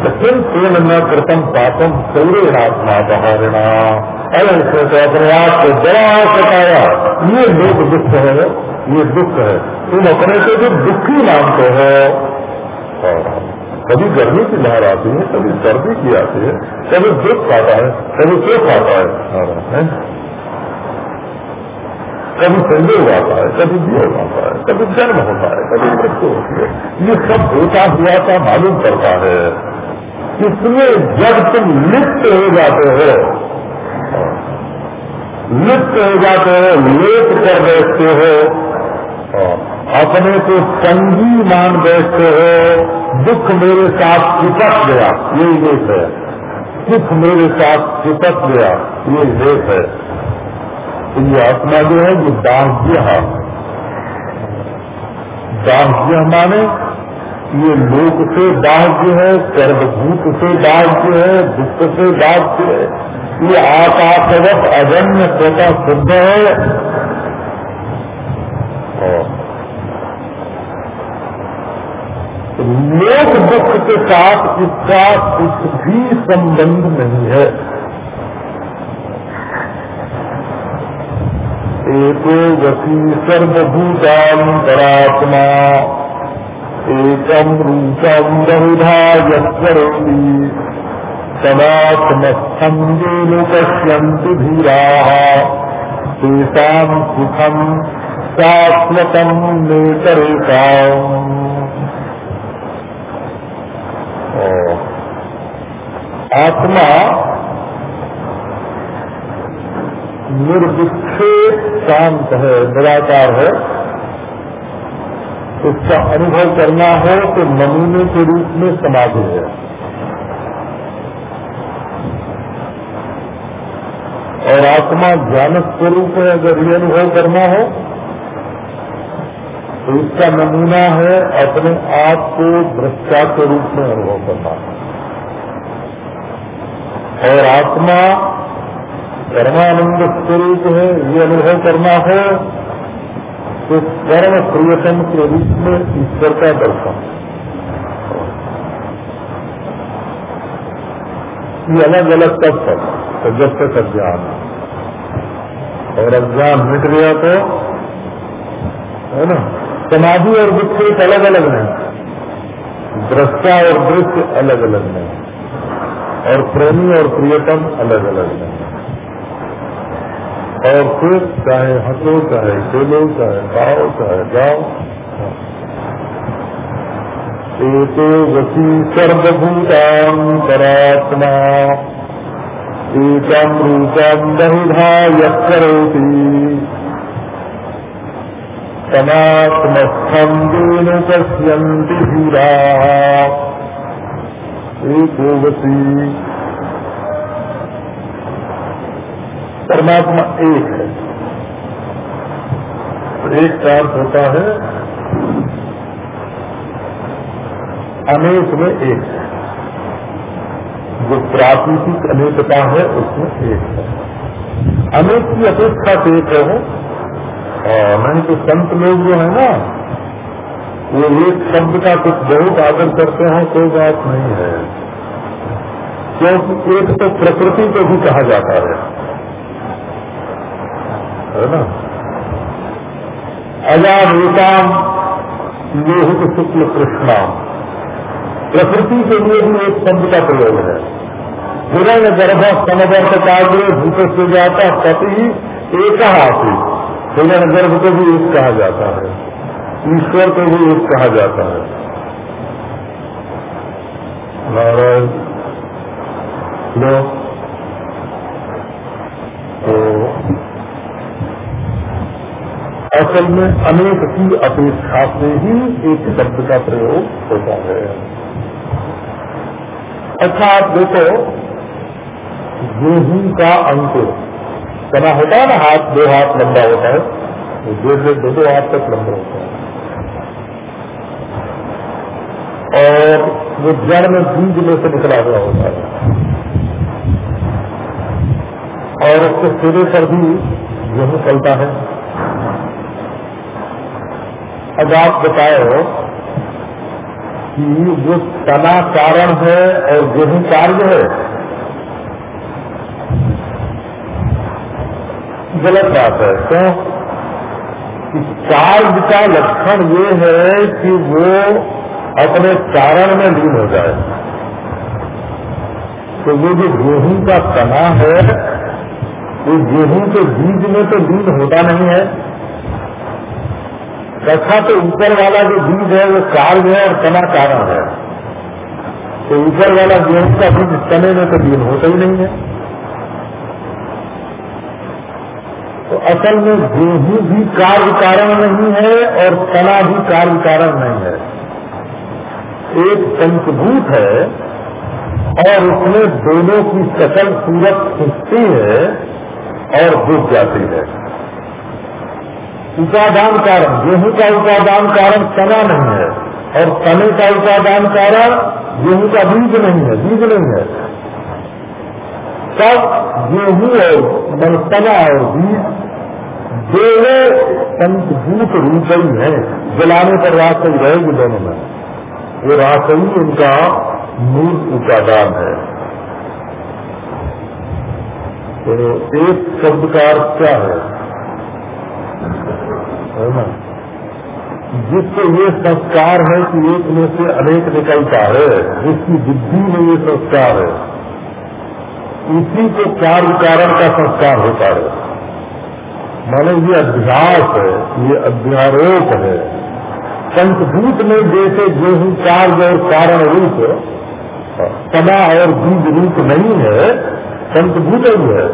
Speaker 1: लेकिन तेल न कृतम पापम सौरेणात्मा बहारिणा ऐसे तो अपने आप को बड़ा सताया, ये लोग दुख है, ये दुख है। तुम अपने को जो दुखी मानते हो। कभी गर्मी की लहर आती है, कभी सर्दी की आती है, कभी दुख आता है, कभी सुख आता है कभी संयोग आता है, कभी वियोग आता है, कभी जन्म होता है, कभी मृत्यु होती है। ये सब होता हुआ का मालूम करता है। इसमें जब तुम लिप्त हो जाते हो, लिप्त हो जाते हो, लेप कर बैठते हो अपने को संगी मान बैठते हो, दुख मेरे साथ चिपक गया, यही लेख है। दुख मेरे साथ चिपक गया ये देश है। तो ये आत्मा जो है, ये दाह्य दाह्य माने, ये लोक से दाह्य है, सर्वभूत से दाह्य है, दुख से दाह्य है। ये आकाशवत अजन्य स्वतः शुद्ध है। लोक दुख के साथ इसका कुछ भी संबंध नहीं है। एको गति सर्वभूतांतरात्मा एकम रूपम बहुधा यी तदात्मस्थम येन पश्यन्ति धीरा। तेषाम् सुखम् शाश्वतम् नेतरेषाम्। आत्मा निर्विक्षेप शांत है, निराकार है। उसका अनुभव करना हो तो नमूने के रूप में समाधि है। और आत्मा ज्ञान स्वरूप है, अगर ये अनुभव करना हो इसका नमूना है, अपने आप को दृष्टा के रूप में अनुभव करना। और आत्मा परमानंद स्वरूप है, ये अनुभव करना है तो कर्म प्रियतम के रूप में ईश्वर का दर्शन। ये अलग अलग तब तक तो जब तक अज्ञान और अज्ञान मिट गया तो है ना? समाधि और विक्षेप अलग अलग नहीं, दृष्टा और दृश्य अलग अलग नहीं, और प्रेमी और प्रियतम अलग अलग नहीं। और फिर चाहे हंसो, चाहे खेलो, चाहे गाओ चाहे गाओ एतो गति सर्वभूतांतरात्मा एकम रूपम बहुधा यत्करोति। समात्मस्थम्बेन पश्यन्ति एकोवती परमात्मा एक है। तो एक का अर्थ होता है। अनेक में एक है। जो प्राकृतिक अनेकता है, उसमें एक है। अनेक की अपेक्षा से एक है नहीं तो संत लोग जो है ना, वो एक शब्द का कुछ बहुत आदर करते हैं, कोई बात नहीं है। क्योंकि एक तो प्रकृति को भी कहा जाता है। है ना? अजावेताम लोहित शुक्ल कृष्णा प्रकृति के लिए भी एक शब्द का प्रयोग है। हिरण गर्भ काग्रे भूत से जाता पति एक आती हिरण गर्भ को भी एक कहा जाता है। ईश्वर को भी एक कहा जाता है। नारायण, लो। तो असल में अनेक की अपेक्षा से ही एक शब्द का प्रयोग होता है। अच्छा आप देखो, गेहूँ का अंकुर। तना होता है ना, हाथ, दो हाथ लंबा होता है। वो डेढ़ डेढ़ दो दो हाथ तक लंबा होता है। और वो जड़ में बीज में से निकला हुआ होता है। और उसके सिरे पर भी गेहूँ चलता है। अब आप बताओ कि जो तना कारण है और गेहूँ कार्य है। गलत बात है। क्यों? कि कार्य का लक्षण ये है कि वो अपने कारण में लीन हो जाए। तो ये जो गेहूँ का तना है वो गेहूँ के बीज में तो लीन होता नहीं है। तथा तो ऊपर वाला जो बीज है, वो कार्य है और तना कारण है। तो ऊपर वाला गेहूँ का बीज तने में तो लीन होता ही नहीं है। तो असल में गेहूँ भी कार्य कारण नहीं है और तना भी कार्य कारण नहीं है। एक पंचभूत है और उसमें दोनों की सकल सूरत खिंचती है और बुझ जाती है। उपादान कारण, गेहूँ का उपादान कारण तना नहीं है और तने का उपादान कारण गेहूँ का बीज नहीं है, बीज नहीं है। तब गेहूँ और मन तना और बीज दोनों पंचभूत रूप ही जलाने पर ही रहेगी दोनों में। वो रास ही उनका मूल उपादान है। तो एक शब्द का अर्थ क्या है? है ना? जिससे ये संस्कार है कि एक में से अनेक निकलता है, जिसकी बुद्धि में ये संस्कार है इसी को कार्य कारण का संस्कार होता है। माने ये अभ्यास है, ये अध्यारोप है। पंचभूत में जैसे गेहूँ कार्य और कारण रूप सदा और बीज रूप नहीं है पंचभूत ही है।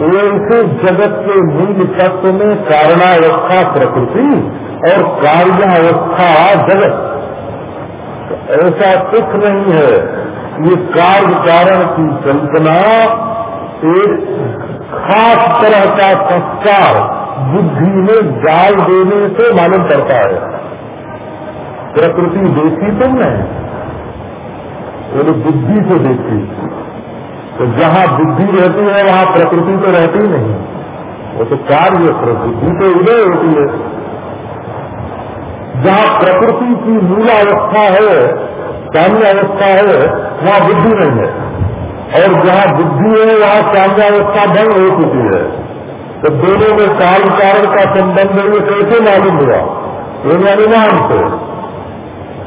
Speaker 1: वैसे जगत के मूल तत्व में कारणावस्था प्रकृति और कार्यावस्था जगत। ऐसा कुछ नहीं है। ये कार्य कारण की कल्पना एक खास तरह का संस्कार बुद्धि में डाल देने से मालूम करता है। प्रकृति देखी तुम नहीं। बोले बुद्धि से देखी। तो जहाँ बुद्धि रहती है, वहाँ प्रकृति तो रहती नहीं। वो तो कार्य प्रकृति तो उदय होती है। जहाँ प्रकृति की मूल अवस्था है, साम्य अवस्था है, वहाँ बुद्धि नहीं है। और जहाँ बुद्धि है, वहाँ साम्यावस्था भंग हो चुकी है। तो दोनों में काल कारण का संबंध ये कैसे मालूम हुआ? ये अनुमान से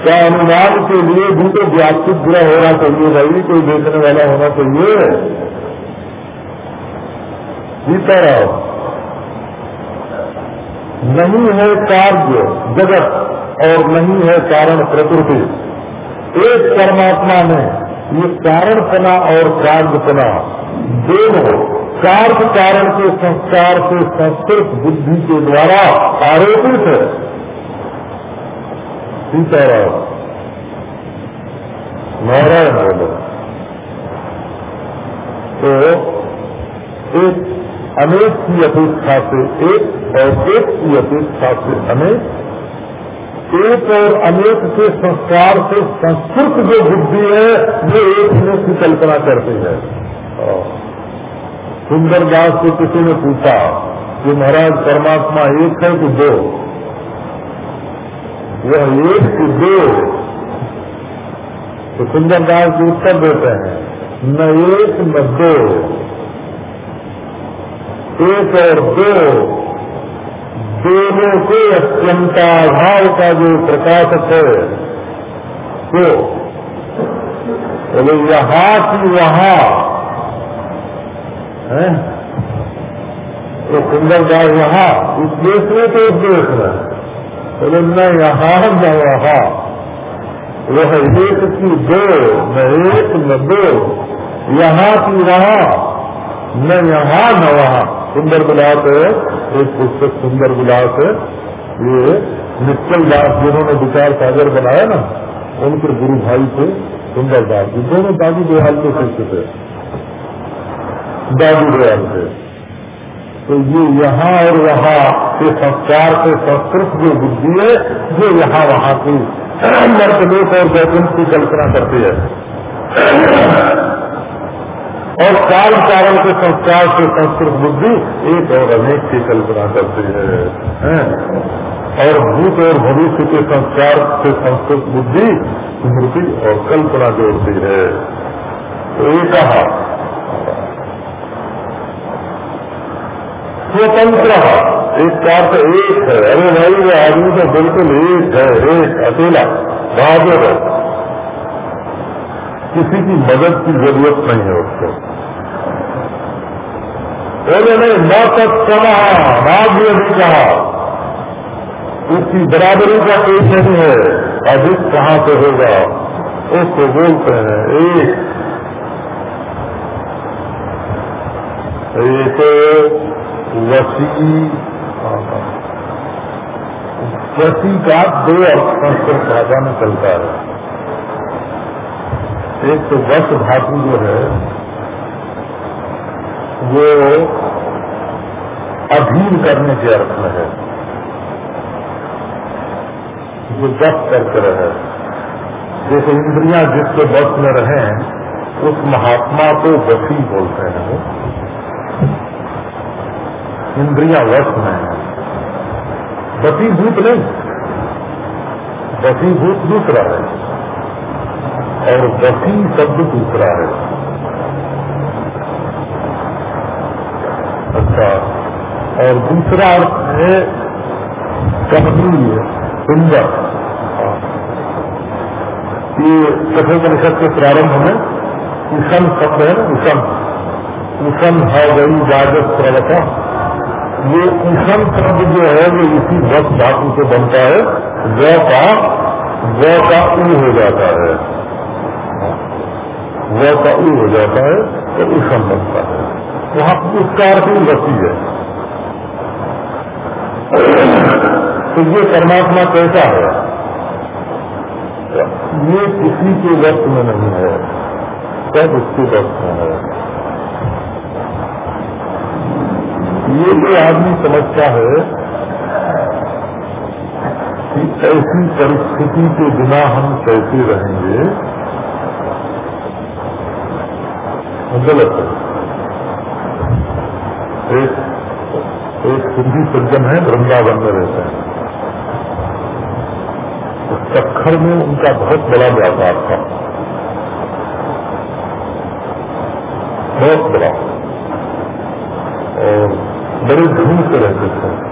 Speaker 1: क्या अनुमान के लिए भी तो व्यापक ग्रह होना चाहिए भाई, कोई देखने वाला होना चाहिए। सीताराम नहीं है कार्य जगत और नहीं है कारण प्रकृति। एक परमात्मा में ये कारणपना और कार्यपना दोनों कार्य कारण के संस्कार से संस्कृत बुद्धि के द्वारा आरोपित है। सीताराम। नारायण बोलो। तो एक अनेक की अपेक्षा से एक और एक की अपेक्षा से अनेक एक और अनेक के संस्कार से संस्कृत जो बुद्धि है, वो एक में की कल्पना करती है। सुंदर दास से किसी ने पूछा कि महाराज, परमात्मा एक है कि दो? वह एक कि दो? तो सुंदर दास जी उत्तर देते हैं, न एक, न दो। एक और दो। दोनों के अत्यंताभाव का जो प्रकाशक है तो बोले, यहाँ की वहाँ तो सुंदरदास वहाँ इस देश में तो उस देश में। बोले न यहाँ न वहाँ। वह एक की दो, न एक, न दो। यहाँ की वहाँ न यहाँ न वहाँ। सुंदर है। एक पुस्तक सुंदर विलास है। ये निश्चल दास जिन्होंने विचार सागर बनाया ना, उनके गुरु भाई थे, सुंदर दास। जी दोनों दादी दयाल के शिष्य थे। दादी दयाल थे। तो ये यहाँ और वहाँ के संस्कार के संस्कृत जो बुद्धि है जो यहाँ वहाँ की मर्तलोक और वैकुंठ की कल्पना करती है। और काल कारण के संस्कार से संस्कृत बुद्धि एक और अनेक की कल्पना करती है, और भूत और भविष्य के संस्कार से संस्कृत बुद्धि स्मृति और कल्पना जोड़ती है। तो ये कहा स्वतंत्र। एक कार तो एक है। अरे भाई वो आदमी तो बिल्कुल एक है। एक अकेला बहादुर है। किसी की मदद की ज़रूरत नहीं है उसको। बोले, नहीं न तत्समा नाग्य भी कहा उसकी बराबरी का कोई नहीं है, अधिक कहाँ से होगा? उसको बोलते हैं, एक। एक वसी वसी का दो अर्थ संस्कृत भाषा में चलता है। एक तो वश धातु जो है वो अधीन करने के अर्थ में है। जो बस करके रहे। जैसे इंद्रियाँ जिसके बस में रहे उस महात्मा को वसी बोलते हैं इंद्रियाँ वश में है। वसीभूत नहीं। वसीभूत दूसरा है। और वसी शब्द दूसरा है। अच्छा और दूसरा अर्थ है कमनीय सुंदर ये कठोपनिषद के प्रारंभ में ईशन शब्द है ना ईशन ईशन है गई जागत प्रवता ये ईशन शब्द जो है, वो इसी वक्त धातु से बनता है। व का व का ऊ हो जाता है। व का ऊ हो जाता है तो ईशन बनता है। वहाँ उसका अर्थ ही है। तो ये परमात्मा कैसा है? ये किसी के वक्त में नहीं है, सब उसके वक्त में है। ये जो आदमी समझता है कि ऐसी परिस्थिति के बिना हम कैसे रहेंगे गलत है। एक एक सिंधी सज्जन है, वृंदावन में रहते हैं। सखर में उनका बहुत बड़ा व्यापार था। बहुत बड़ा। और बड़े धूम से रहते थे।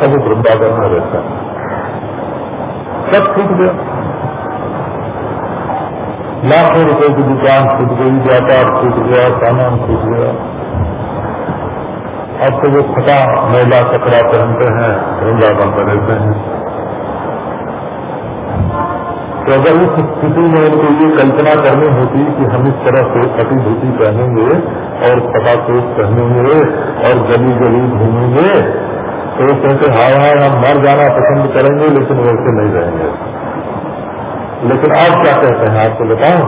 Speaker 1: सब वृंदावन में रहते हैं। सब छूट गया। लाखों रुपए की दुकान छूट गई, व्यापार छूट गया, सामान छूट गया। अब तो वो फटा महिला कपड़ा पहनते हैं वृंदावन में रहते हैं। तो अगर उस स्थिति में उनको ये कल्पना करनी होती कि हम इस तरह से फटी पहनेंगे और फटा कोट पहनेंगे और गली गली घूमेंगे तो वो कहते, हाय हाय, हम मर जाना पसंद करेंगे, लेकिन वैसे नहीं रहेंगे। लेकिन आप क्या कहते हैं, आपको बताओ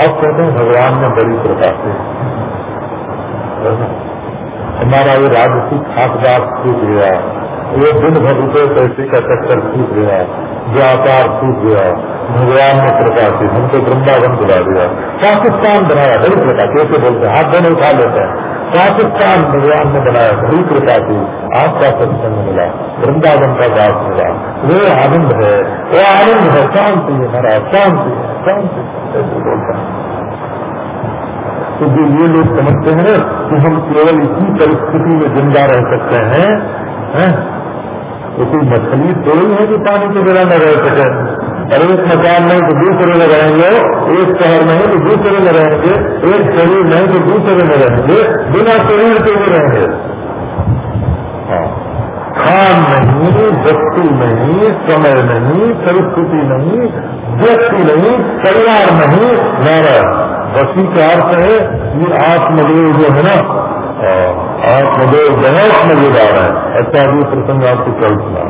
Speaker 1: अब कहते हैं, भगवान ने बड़ी है ना हमारा ये राजसी खाकदार छूट गया। ये दिन भर रुपये पैसे का चक्कर छूट गया। व्यापार छूट गया। भगवान ने कृपा की, हमको वृंदावन बुला दिया। पाकिस्तान बनाया, बड़ी कृपा कैसे बोलते हाथ दोनों उठा लेते हैं। पाकिस्तान भगवान ने बनाया, बड़ी कृपा की, आपका सत्संग मिला, वृंदावन का दास मिला। वो आनंद है, वो आनंद है, शांति है हमारा शांति है, शांति बोलता है। तो जो ये लोग समझते हैं कि हम केवल इसी परिस्थिति में ज़िंदा रह सकते हैं? तो कोई मछली थोड़ी है कि पानी के बिना न रह सके और एक मकान नहीं तो दूसरे में रहेंगे, एक शहर नहीं तो दूसरे में रहेंगे, एक शरीर नहीं तो दूसरे में रहेंगे, बिना शरीर के भी रहेंगे हाँ। खान नहीं, वस्तु नहीं, समय नहीं, परिस्थिति नहीं, व्यक्ति नहीं, परिवार नहीं नारायण बसी का अर्थ है ये आत्मदेव जो है ना आत्मदेव बहुत मजेद आ रहा है। अच्छा ये प्रसंग आपको कल सुना